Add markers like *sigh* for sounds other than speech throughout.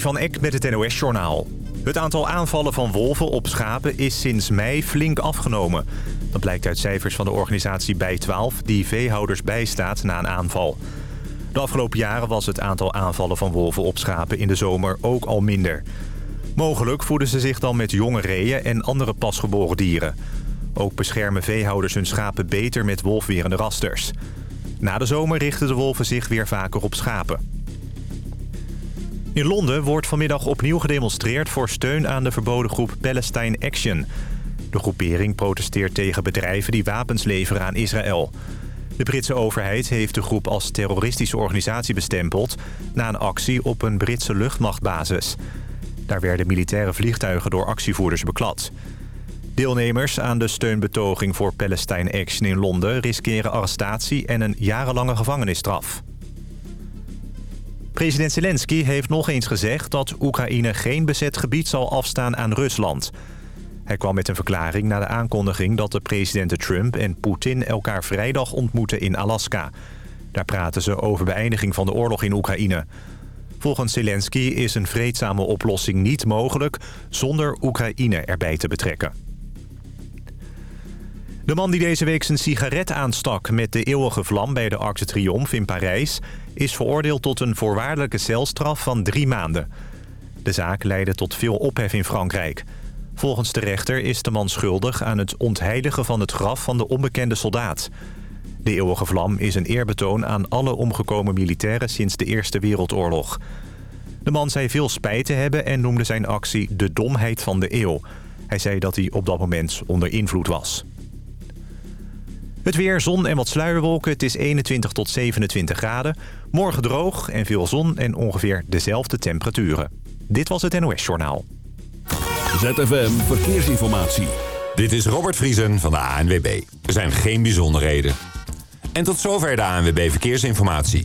Van Eck met het NOS-journaal. Het aantal aanvallen van wolven op schapen is sinds mei flink afgenomen. Dat blijkt uit cijfers van de organisatie Bij12... die veehouders bijstaat na een aanval. De afgelopen jaren was het aantal aanvallen van wolven op schapen in de zomer ook al minder. Mogelijk voeden ze zich dan met jonge reeën en andere pasgeboren dieren. Ook beschermen veehouders hun schapen beter met wolfwerende rasters. Na de zomer richten de wolven zich weer vaker op schapen. In Londen wordt vanmiddag opnieuw gedemonstreerd voor steun aan de verboden groep Palestine Action. De groepering protesteert tegen bedrijven die wapens leveren aan Israël. De Britse overheid heeft de groep als terroristische organisatie bestempeld... na een actie op een Britse luchtmachtbasis. Daar werden militaire vliegtuigen door actievoerders beklad. Deelnemers aan de steunbetoging voor Palestine Action in Londen... riskeren arrestatie en een jarenlange gevangenisstraf. President Zelensky heeft nog eens gezegd dat Oekraïne geen bezet gebied zal afstaan aan Rusland. Hij kwam met een verklaring na de aankondiging dat de presidenten Trump en Poetin elkaar vrijdag ontmoeten in Alaska. Daar praten ze over beëindiging van de oorlog in Oekraïne. Volgens Zelensky is een vreedzame oplossing niet mogelijk zonder Oekraïne erbij te betrekken. De man die deze week zijn sigaret aanstak met de eeuwige vlam bij de Arc de Triomphe in Parijs... is veroordeeld tot een voorwaardelijke celstraf van drie maanden. De zaak leidde tot veel ophef in Frankrijk. Volgens de rechter is de man schuldig aan het ontheiligen van het graf van de onbekende soldaat. De eeuwige vlam is een eerbetoon aan alle omgekomen militairen sinds de Eerste Wereldoorlog. De man zei veel spijt te hebben en noemde zijn actie de domheid van de eeuw. Hij zei dat hij op dat moment onder invloed was. Het weer, zon en wat sluierwolken. Het is 21 tot 27 graden. Morgen droog en veel zon en ongeveer dezelfde temperaturen. Dit was het NOS Journaal. ZFM Verkeersinformatie. Dit is Robert Vriesen van de ANWB. Er zijn geen bijzonderheden. En tot zover de ANWB Verkeersinformatie.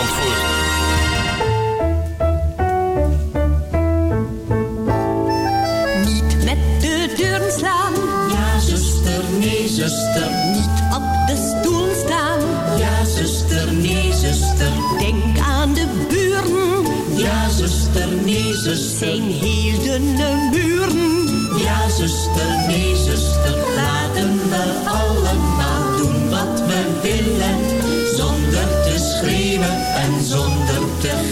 Zandvoort. Niet met de deuren slaan. Ja, zuster, nee, zuster. Niet op de stoel staan. Ja, zuster, nee, zuster. Denk aan de buren. Ja, zuster, nee, zuster. Zijn heel dunne muren. Ja, zuster, nee, zuster. Laten we allemaal doen wat we willen.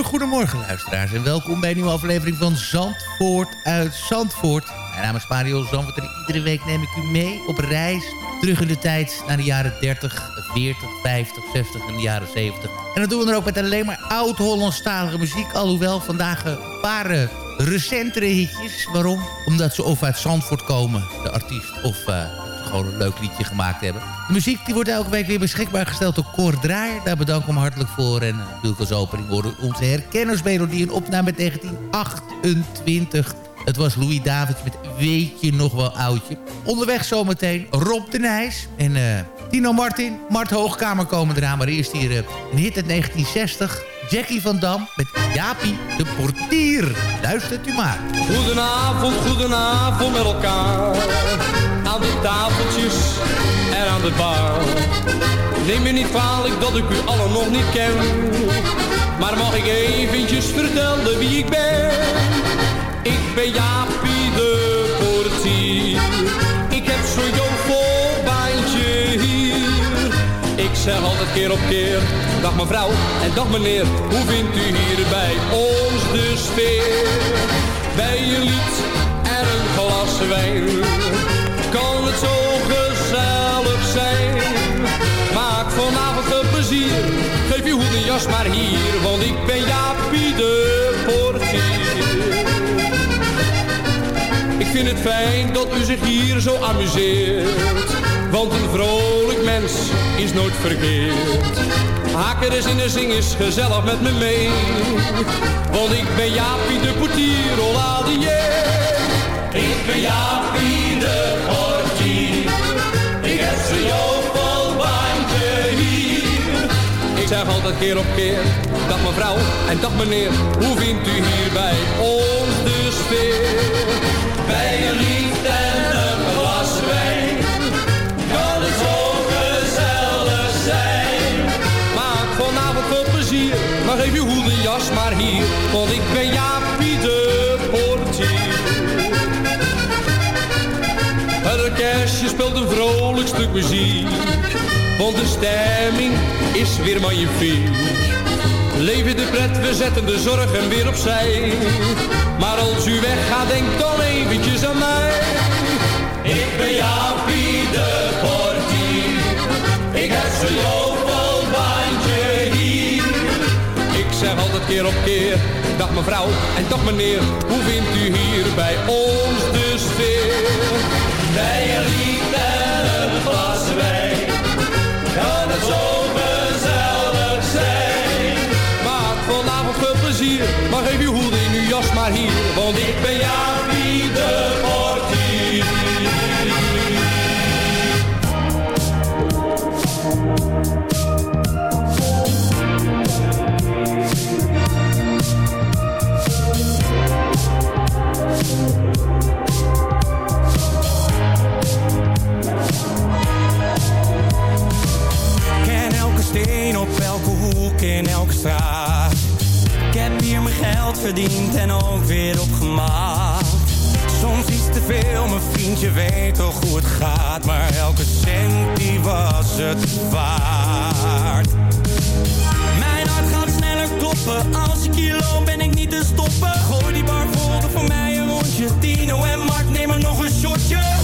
Goedemorgen luisteraars en welkom bij een nieuwe aflevering van Zandvoort uit Zandvoort. Mijn naam is Mario Zandvoort en iedere week neem ik u mee op reis terug in de tijd naar de jaren 30, 40, 50, 60 en de jaren 70. En dat doen we dan ook met alleen maar oud-Hollandstalige muziek, alhoewel vandaag een paar eh, recentere hitjes. Waarom? Omdat ze of uit Zandvoort komen, de artiest, of... eh, gewoon een leuk liedje gemaakt hebben. De muziek die wordt elke week weer beschikbaar gesteld door Cor. Daar bedank ik hem hartelijk voor. En eh, natuurlijk als opening worden onze herkennersmelodie... een opname met 1928. Het was Louis Davids met Weet je nog wel oudje. Onderweg zometeen Rob de Nijs en eh, Tino Martin. Mart Hoogkamer komen eraan. Maar eerst hier uh, een hit uit 1960. Jackie van Dam met Jaapie de Portier. Luistert u maar. Goedenavond, goedenavond met elkaar. Aan de tafeltjes en aan de bar. Neem me niet kwalijk dat ik u allen nog niet ken. Maar mag ik eventjes vertellen wie ik ben? Ik ben Jaapie de portier. Ik heb hier. Ik zeg altijd keer op keer, dag mevrouw en dag meneer. Hoe vindt u hier bij ons de sfeer? Bij een lied en een glas wijn. Kan het zo gezellig zijn? Maak vanavond een plezier. Geef uw hoed en jas maar hier, want ik ben Jaapie de portier. Ik vind het fijn dat u zich hier zo amuseert. Want een vrolijk mens is nooit verkeerd. Haak er eens in en zing eens gezellig met me mee. Want ik ben Jaapie de portier, Ik ben Jaapie de portier. Ik heb zo'n jovelbandje hier. Ik zeg altijd keer op keer, dag mevrouw en dag meneer. Hoe vindt u hier bij ons de sfeer? Bij een lied want ik ben Jaapie de portier. Het orkestje speelt een vrolijk stuk muziek, want de stemming is weer magnifiek. Leven de pret, we zetten de zorgen weer opzij. Maar als u weggaat, denk dan eventjes aan mij. Ik ben Jaapie de portier, ik heb keer op keer. Dag mevrouw en dag meneer. Hoe vindt u hier bij ons de sfeer? Bij een lied en een glas wijn. Kan het zo gezellig zijn. Maak vanavond veel plezier. Maar geef uw hoed in uw jas maar hier. Want ik ben Jaapie de verdiend en ook weer opgemaakt. Soms iets te veel, mijn vriendje weet toch hoe het gaat. Maar elke cent die was het waard. Mijn hart gaat sneller kloppen. Als ik hier loop ben ik niet te stoppen. Gooi die bar voor mij een rondje. Tino en Mark nemen nog een shotje.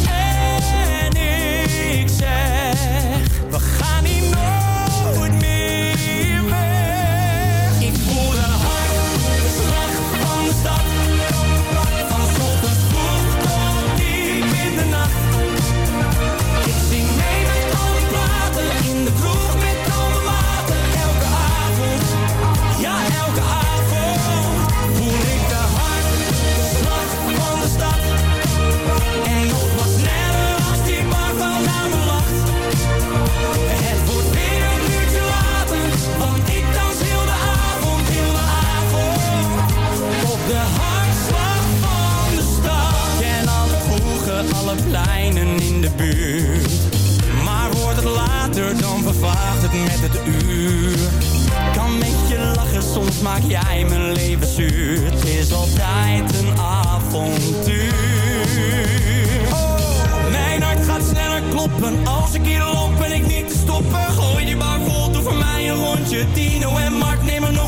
Het met het uur. Kan met je lachen, soms maak jij mijn leven zuur. Het is altijd een avontuur. Oh, mijn hart gaat sneller kloppen. Als ik hier loop ben ik niet te stoppen. Gooi die bar vol, doe voor mij een rondje. Tino en Mark nemen nog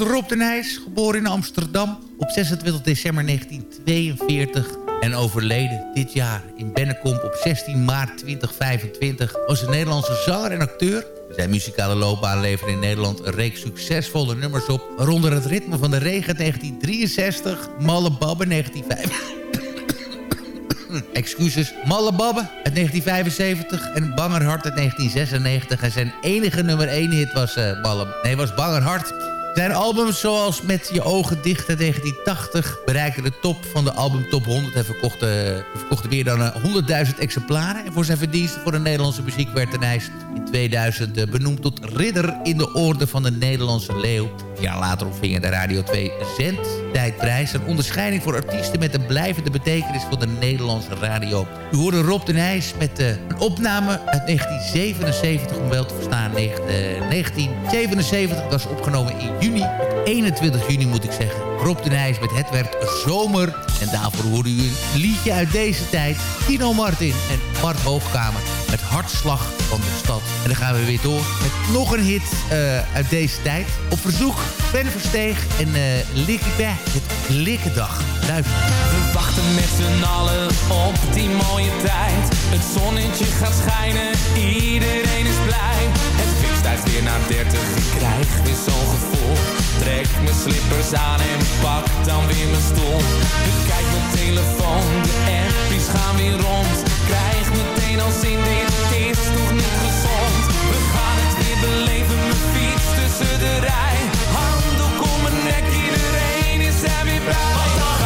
Rob de Nijs. Geboren in Amsterdam op 26 december 1942. En overleden dit jaar in Bennekomp op 16 maart 2025. Was een Nederlandse zanger en acteur. Zijn muzikale loopbaan leverde in Nederland een reeks succesvolle nummers op. Waaronder het ritme van de regen 1963. Malle Babbe 1955. *coughs* excuses, Malle Babbe uit 1975 en Bangerhart uit 1996. En zijn enige nummer 1 hit was, eh Malle, nee, was Bangerhart. Zijn albums zoals Met je ogen dicht uit 1980 bereikten de top van de album Top 100 en verkochten, verkochten meer dan eh, 100.000 exemplaren. En voor zijn verdiensten voor de Nederlandse muziek werd de in 2000 eh, benoemd tot ridder in de orde van de Nederlandse leeuw. Jaar later ontving de Radio 2 zendtijdprijs. Een onderscheiding voor artiesten met een blijvende betekenis voor de Nederlandse radio. U hoorde Rob de Nijs met eh, een opname uit 1977, om wel te verstaan. negen- eh, 1977 was opgenomen in juni. Op 21 juni moet ik zeggen. Rob de Nijs met Het werd zomer. En daarvoor hoorde u een liedje uit deze tijd. Tino Martin en Bart Hoogkamer met Hartslag van de Stad. En dan gaan we weer door met nog een hit eh, uit deze tijd. Op verzoek Ben Versteeg en uh, Likkie Beh, het Likkendag. Luister. We wachten met z'n allen op die mooie tijd. Het zonnetje gaat schijnen, iedereen is blij. Het fik stijgt weer naar 30, ik krijg weer zo'n gevoel. Trek mijn slippers aan en pak dan weer mijn stoel. Bekijk mijn telefoon, de appies gaan weer rond. Krijg meteen al zin, dit is toch niet gezond. We gaan het weer beleven, mijn fiets tussen de rij. Handdoek om mijn nek, iedereen is er weer bij.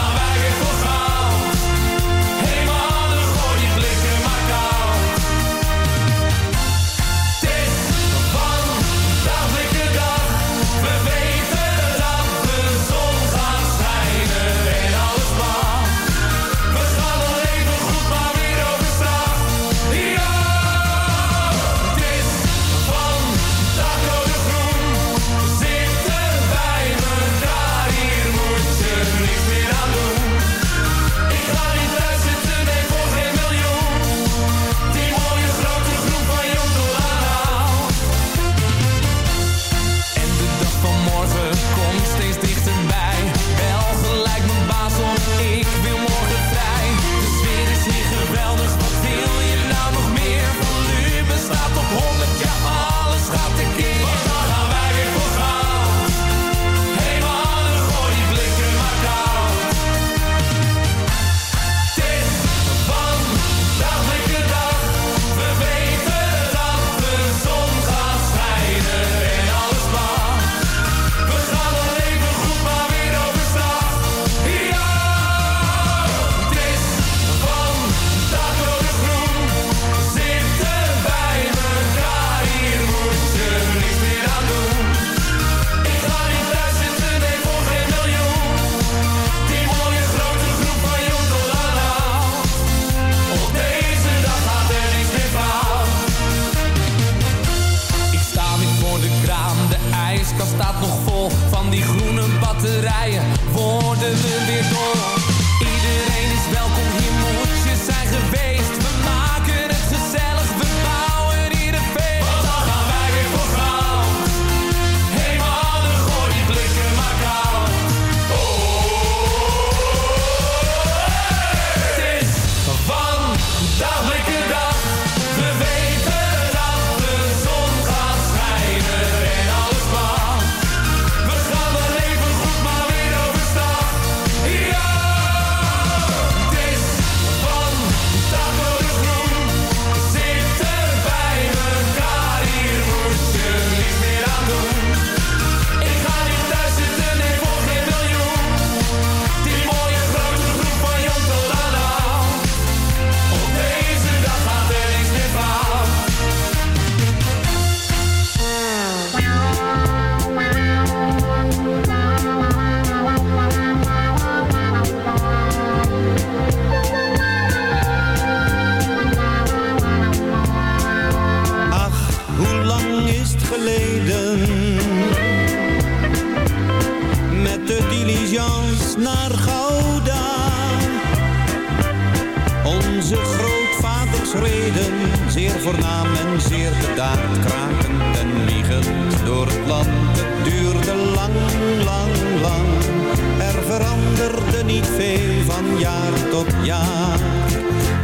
Jaar tot jaar.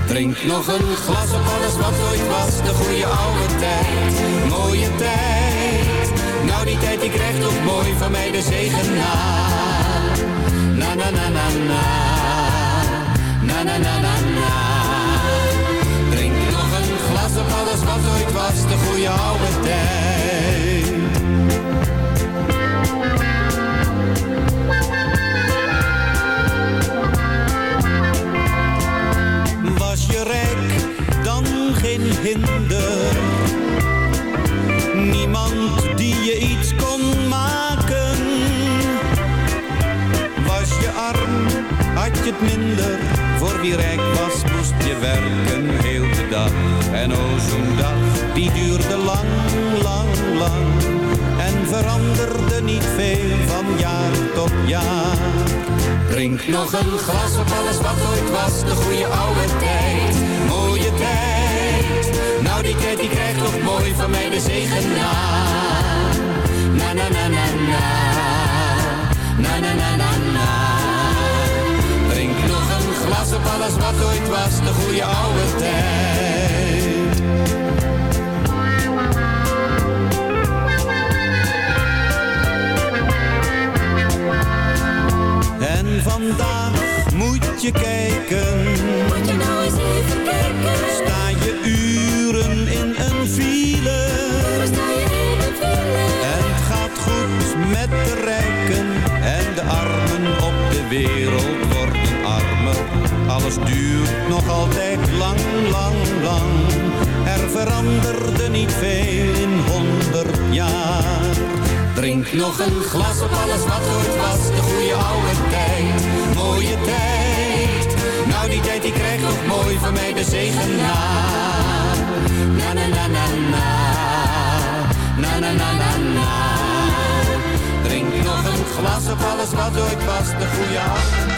Drink nog een glas op alles wat ooit was, de goede oude tijd, mooie tijd. Nou die tijd die krijgt toch mooi van mij de zegen na. Na na na na na, na na na na na. Drink nog een glas op alles wat ooit was, de goede oude tijd. Wie was, moest je werken heel de dag. En oh, zo'n dag, die duurde lang, lang, lang. En veranderde niet veel van jaar tot jaar. Drink nog een glas op alles wat ooit was, de goede oude tijd. Mooie tijd. Nou die tijd die krijgt toch mooi van mij de zegen. Na na na na na. Na na na na na. Glas op alles wat ooit was, de goede oude tijd. En vandaag moet je kijken. Moet je nou eens even kijken. Sta je uren in een file. Sta je in een file. En het gaat goed met de rijken. En de armen op de wereld worden armer. Alles duurt nog altijd lang, lang, lang. Er veranderde niet veel in honderd jaar. Drink nog een glas op alles wat ooit was, de goede oude tijd, mooie tijd. Nou die tijd die krijgt nog mooi van mij de zegen na. Na na na na na, na na na na na. Drink nog een glas op alles wat ooit was, de goede oude tijd.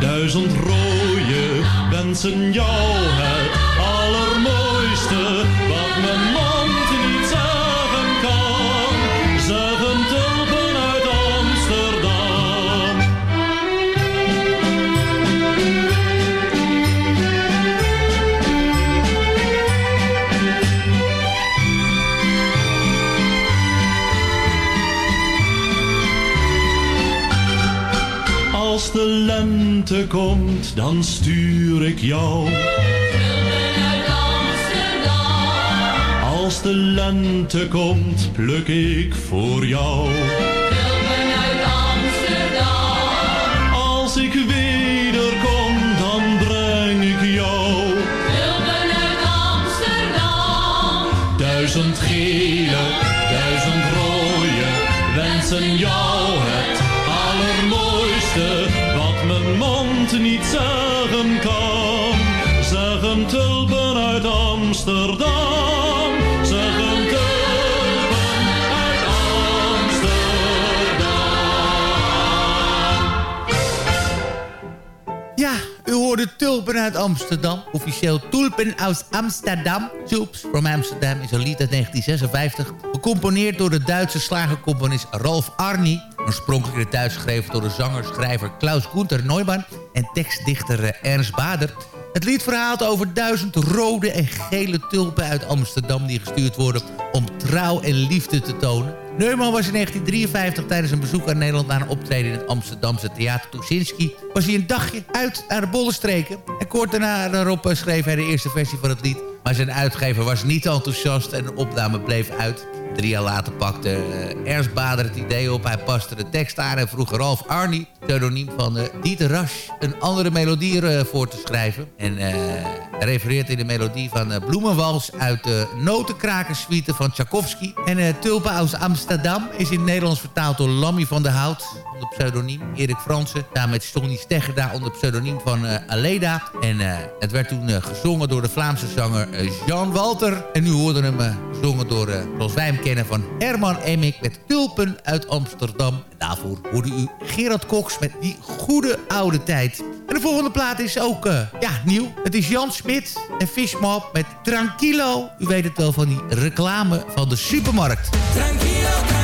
Duizend rode wensen jou Als de lente komt, dan stuur ik jou. Als de lente komt, pluk ik voor jou. Als ik wederkom, dan breng ik jou. Duizend gele, duizend rode, wensen jou Amsterdam. Zeggen tulpen uit Amsterdam. Ja, u hoorde tulpen uit Amsterdam. Officieel Tulpen uit Amsterdam. Tulps from Amsterdam is een lied uit 1956. Gecomponeerd door de Duitse slagercomponist Ralf Arni. Oorspronkelijk in het Duits geschreven door de zanger-schrijver Klaus Gunther Neumann... en tekstdichter eh, Ernst Bader. Het lied verhaalt over duizend rode en gele tulpen uit Amsterdam... die gestuurd worden om trouw en liefde te tonen. Neumann was in 1953 tijdens een bezoek aan Nederland... naar een optreden in het Amsterdamse Theater Tuschinski... was hij een dagje uit naar de bollenstreken. En kort daarna daarop schreef hij de eerste versie van het lied... maar zijn uitgever was niet enthousiast en de opname bleef uit... Drie jaar later pakte uh, Ernst Bader het idee op. Hij paste de tekst aan en vroeg Ralf Arnie, pseudoniem van uh, Dieter Rasch, een andere melodie uh, voor te schrijven. En refereert in de melodie van Bloemenwals uit de Notenkrakerssuite van Tchaikovsky. En Tulpen uit Amsterdam is in het Nederlands vertaald door Lammy van der Hout onder pseudoniem. Erik Fransen, daar met Stonny Steggerda onder pseudoniem van Aleda. En het werd toen gezongen door de Vlaamse zanger Jean Walter. En nu hoorden hem gezongen door, zoals wij hem kennen, van Herman Emmik met Tulpen uit Amsterdam. Daarvoor hoorde u Gerard Cox met die goede oude tijd. En de volgende plaat is ook uh, ja, nieuw. Het is Jan Smit en Fishmop met Tranquilo. U weet het wel van die reclame van de supermarkt. Tranquilo.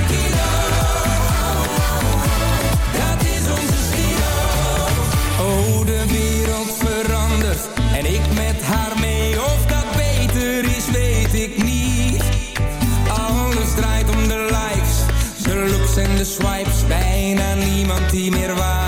Swipes. Bijna niemand die meer waarde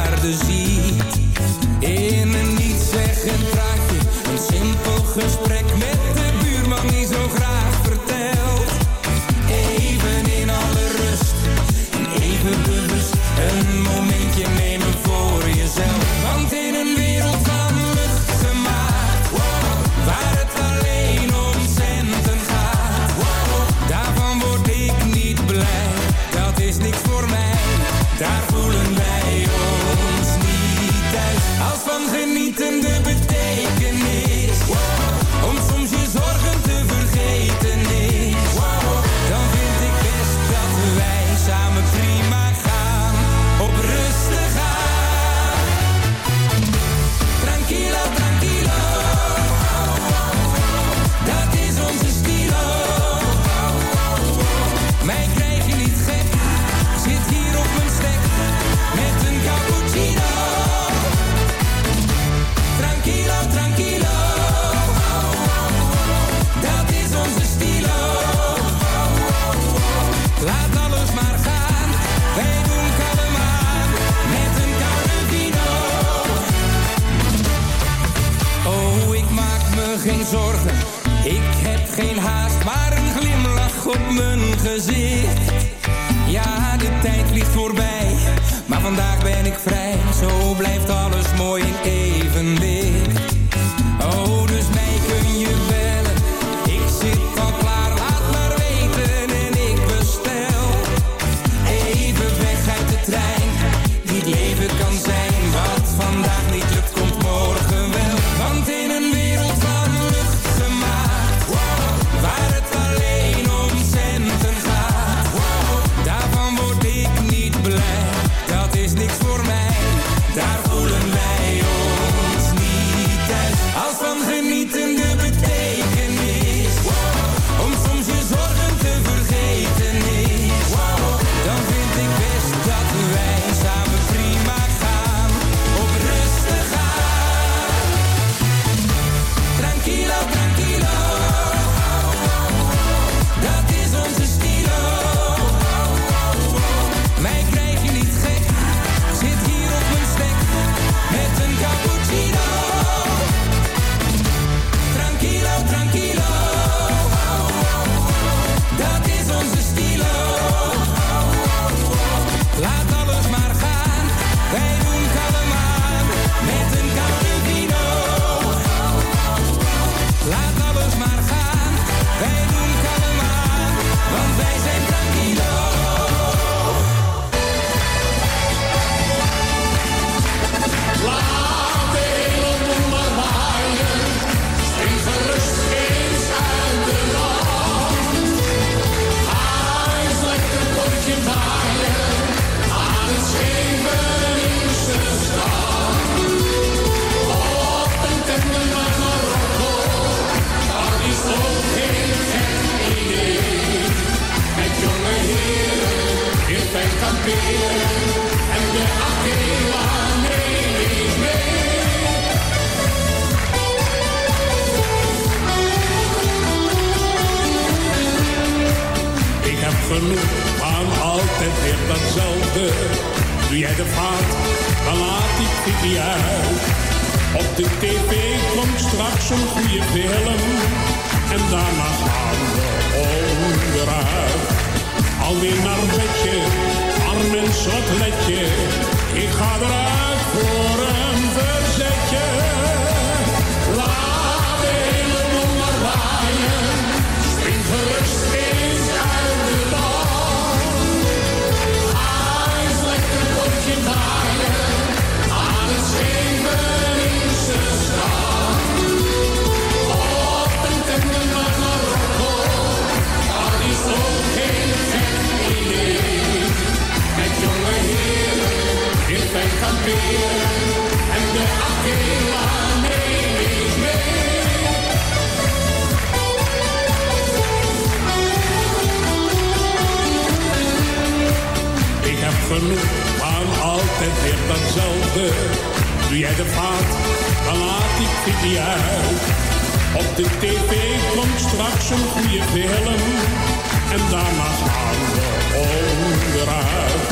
En daarna gaan we onderuit.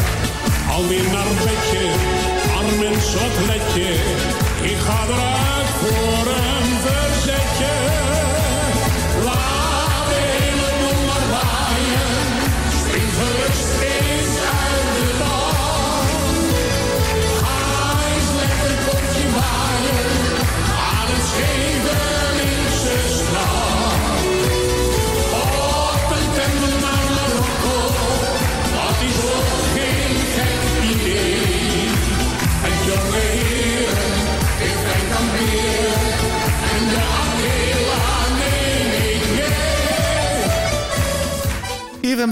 Alweer naar bedje, arm en slotletje. Ik ga eruit voor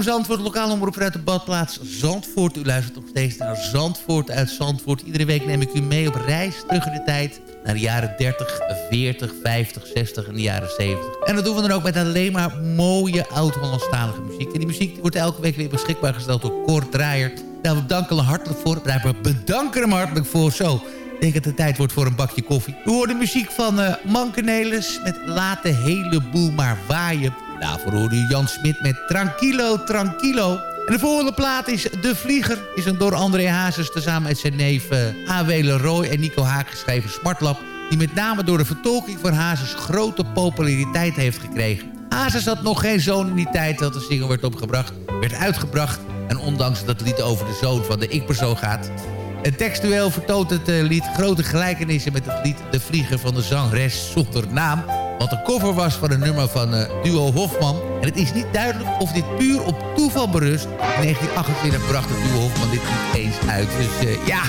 Zandvoort, lokale omroep uit de badplaats Zandvoort. U luistert nog steeds naar Zandvoort uit Zandvoort. Iedere week neem ik u mee op reis terug in de tijd... naar de jaren 30, 40, 50, 60 en de jaren 70. En dat doen we dan ook met alleen maar mooie oud-Hollandstalige muziek. En die muziek wordt elke week weer beschikbaar gesteld door Kort Draaier. Daar bedanken we hartelijk voor. We bedanken hem hartelijk voor. Zo, ik denk dat het tijd wordt voor een bakje koffie. We de muziek van eh Mankenelis met Laat de hele boel maar waaien. Daarvoor hoorde u Jan Smit met Tranquilo, Tranquilo. En de volgende plaat is De Vlieger. Is een door André Hazes tezamen met zijn neef uh, A.W. Leroy en Nico Haak geschreven smartlap... die met name door de vertolking van Hazes grote populariteit heeft gekregen. Hazes had nog geen zoon in die tijd dat de single werd opgebracht, werd uitgebracht... en ondanks dat het lied over de zoon van de ik-persoon gaat... En textueel vertoont het eh, lied grote gelijkenissen met het lied De Vlieger van de zangeres zonder naam. Wat een cover was van een nummer van uh, Duo Hofman. En het is niet duidelijk of dit puur op toeval berust. In 1928 bracht het Duo Hofman dit niet eens uit. Dus uh, ja,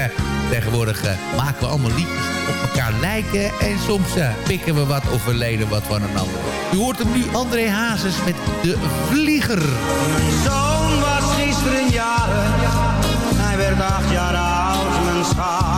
*laughs* tegenwoordig maken we allemaal liedjes op elkaar lijken. En soms pikken we wat of we lenen wat van een ander. U hoort hem nu André Hazes met De Vlieger. Mijn zoon was gisteren jaren. Hij werd acht jaar oud, mijn schat.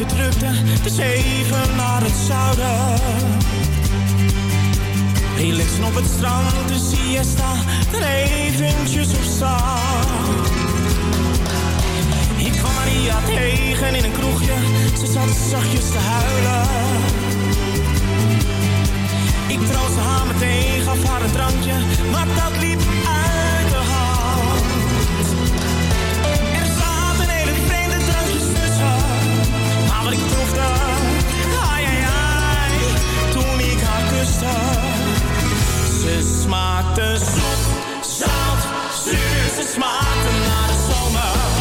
De drukte, dus even naar het zuiden. Relaxen op het strand, de siesta, er eventjes op staan. Ik kwam Maria tegen in een kroegje, ze zat zachtjes te huilen. Ik troostte haar meteen, gaf haar een drankje, maar dat liep uit proefde, ai ai ai, toen ik haar kuste. Ze smaakte zoet, zout, zuur, ze smaakte naar de zomer.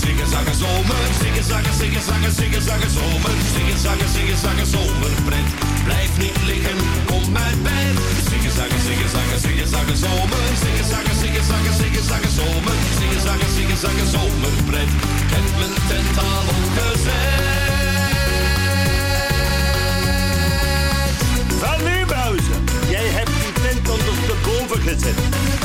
Zingen, zingen, zomer. Zingen, zingen, zingen, zingen, zingen, zingen, zomer. Zingen, zingen, zingen, zingen, zomerpret. Blijf niet liggen, kom uit bed. Zingen, zingen, zingen, zingen, zingen, zingen, zomer. Zingen, zingen, zingen, zingen, zingen, zingen, zomer. Zingen, zingen, zingen, zingen, zomerpret. Heb mijn tent al opgezet. Van Bouze. Jij hebt die tent ondersteboven gezet.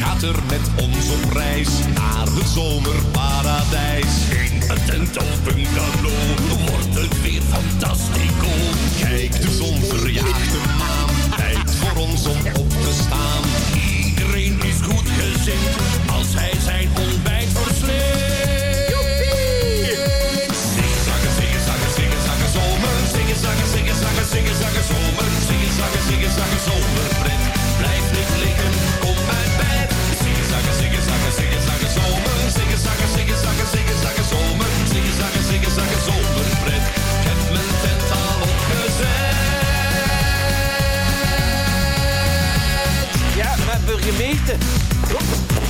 Gaat er met ons op reis naar het zomerparadijs? In een tent of bungalow wordt het weer fantastico. Kijk, de zon verjaagt de maan, tijd voor ons om op te staan. Iedereen is goed gezind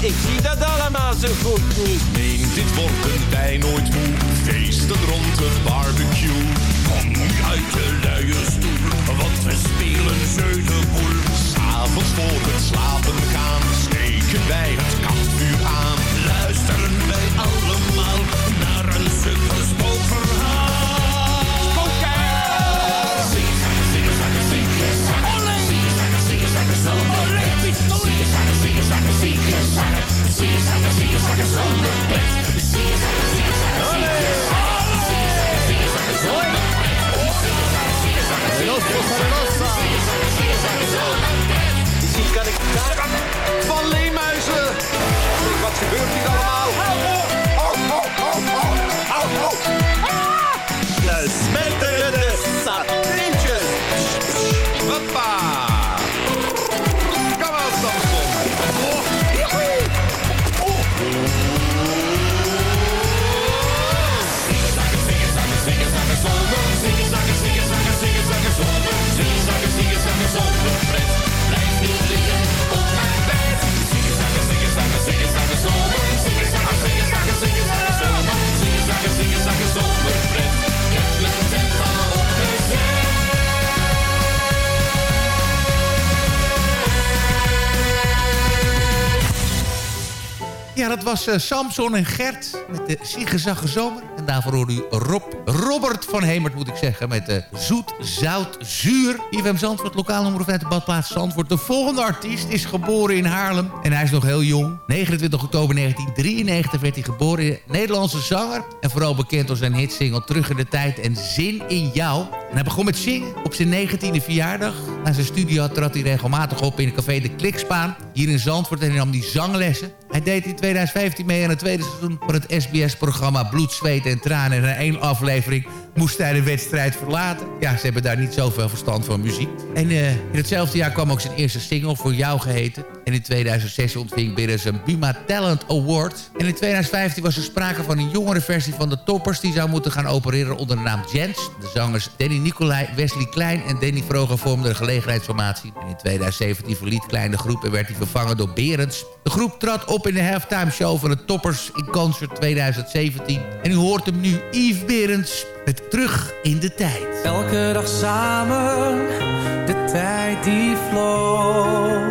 Ik zie dat allemaal zo goed niet. Nee, dit wordt een wij nooit moe. Feesten rond de barbecue. Kom uit de luie stoel, want we spelen zeudenboel. S'avonds voor het slapen gaan, steken wij het kampvuur aan. Luisteren wij allemaal naar een sukkel was eh, Samson en Gert met de Siegezagge Zomer. En daarvoor hoorde u Rob, Robert van Hemert, moet ik zeggen... met de Zoet, Zout, Zuur. IFM Zandvoort, lokale omroep uit de badplaats Zandvoort. De volgende artiest is geboren in Haarlem. En hij is nog heel jong. 29 oktober 1993 werd hij geboren. Nederlandse zanger. En vooral bekend door zijn hitsingle Terug in de Tijd en Zin in Jou. Hij begon met zingen op zijn 19e verjaardag. Na zijn studie trad hij regelmatig op in het café De Klikspaan. Hier in Zandvoort en nam die zanglessen. Hij deed in 2015 mee aan het tweede seizoen van het SBS-programma Bloed, Zweet en Tranen. En na één aflevering moest hij de wedstrijd verlaten. Ja, ze hebben daar niet zoveel verstand van muziek. En eh, in hetzelfde jaar kwam ook zijn eerste single voor jou geheten. En in 2006 ontving Birre zijn Buma Talent Award. En in 2015 was er sprake van een jongere versie van de Toppers... die zou moeten gaan opereren onder de naam Jens. De zangers Danny Nicolai, Wesley Klein en Danny Vroger vormden een gelegenheidsformatie. En in 2017 verliet Klein de groep en werd hij vervangen door Berends. De groep trad op in de halftime show van de Toppers in Concert 2017. En u hoort hem nu, Yves Berends, met Terug in de Tijd. Elke dag samen, de tijd die vloog.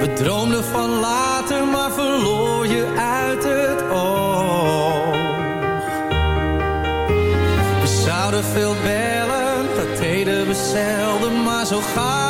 We droomden van later, maar verloor je uit het oog. We zouden veel bellen, dat deden we zelden, maar zo gaat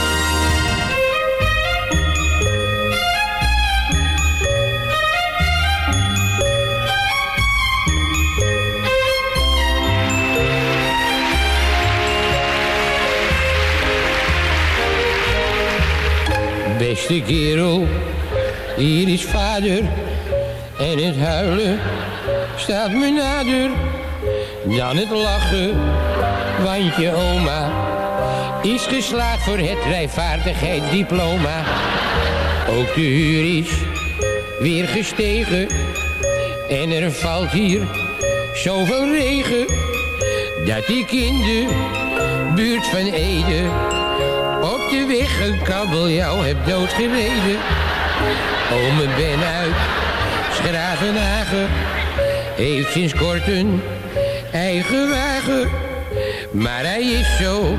Beste kerel, hier is vader. En het huilen staat me nader dan het lachen. Want je oma is geslaagd voor het rijvaardigheidsdiploma. Ook de huur is weer gestegen. En er valt hier zoveel regen. Dat ik in de buurt van Ede de weg een kabeljauw heb doodgereden. Ome Ben uit Schravenhagen heeft sinds kort een eigen wagen. Maar hij is zo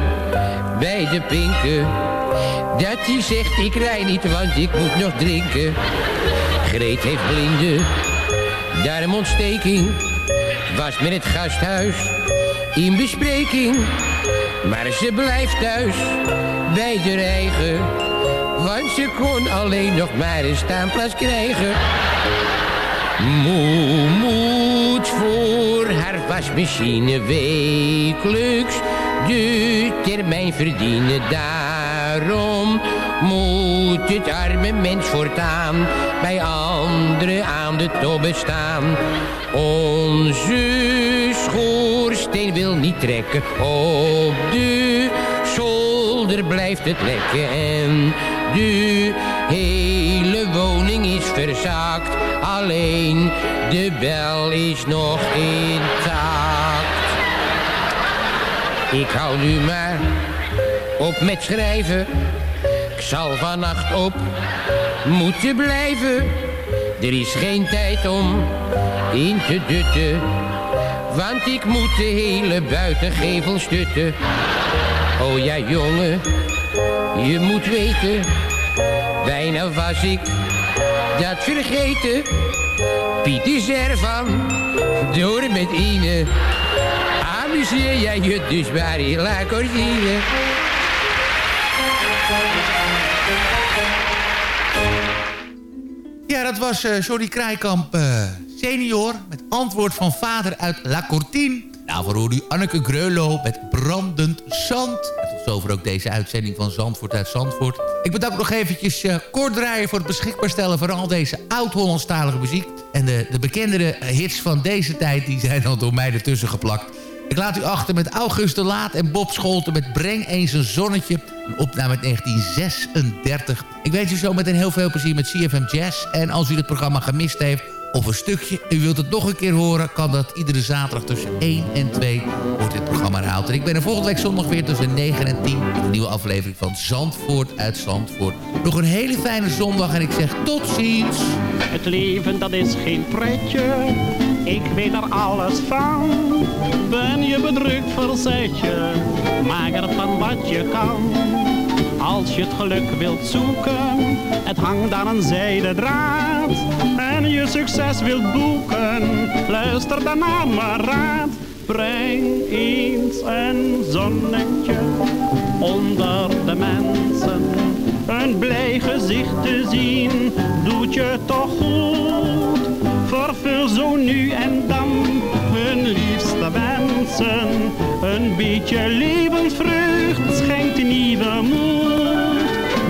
bij de pinken dat hij zegt ik rij niet want ik moet nog drinken. Greet heeft blinde darmontsteking, was met het gasthuis in bespreking. Maar ze blijft thuis bij de eigen, want ze kon alleen nog maar een staanplaats krijgen. Moe moet voor haar wasmachine wekelijks de termijn verdienen. Daarom moet het arme mens voortaan bij anderen aan de tobbe staan. Onze schoorsteen wil niet trekken op de zolder blijft het lekken en de hele woning is verzaakt. Alleen de bel is nog intact. Ik hou nu maar op met schrijven. Ik zal vannacht op moeten blijven. Er is geen tijd om in te dutten. Want ik moet de hele buitengevel stutten. Oh ja jongen, je moet weten. Bijna was ik dat vergeten. Piet is ervan, door met Ine. Amuseer jij je dus maar in La Cortine. Ja, dat was eh Johnny Krijkamp eh, senior met antwoord van vader uit La Cortine. Daarvoor hoorde u Anneke Greulo met Brandend Zand. En tot zover ook deze uitzending van Zandvoort uit Zandvoort. Ik bedank nog eventjes uh, Kort Draaien voor het beschikbaar stellen van al deze oud-Hollandstalige muziek. En de, de bekendere hits van deze tijd, die zijn dan door mij ertussen geplakt. Ik laat u achter met August de Laat en Bob Scholten met Breng eens een zonnetje. Een opname uit 1936. Ik wens u zo meteen heel veel plezier met CFM Jazz. En als u het programma gemist heeft of een stukje... u wilt het nog een keer horen... kan dat iedere zaterdag tussen 1 en 2 wordt dit programma herhaald. En ik ben er volgende week zondag weer tussen 9 en 10... met een nieuwe aflevering van Zandvoort uit Zandvoort. Nog een hele fijne zondag en ik zeg tot ziens. Het leven dat is geen pretje, ik weet er alles van. Ben je bedrukt, verzet je, maak er van wat je kan. Als je het geluk wilt zoeken, het hangt aan een zijden draad. En je succes wilt boeken, luister dan naar mijn raad. Breng eens een zonnetje onder de mensen. Een blij gezicht te zien, doet je toch goed. Vervul zo nu en dan hun liefste wensen. Een beetje levensvreugd schenkt nieuwe moed.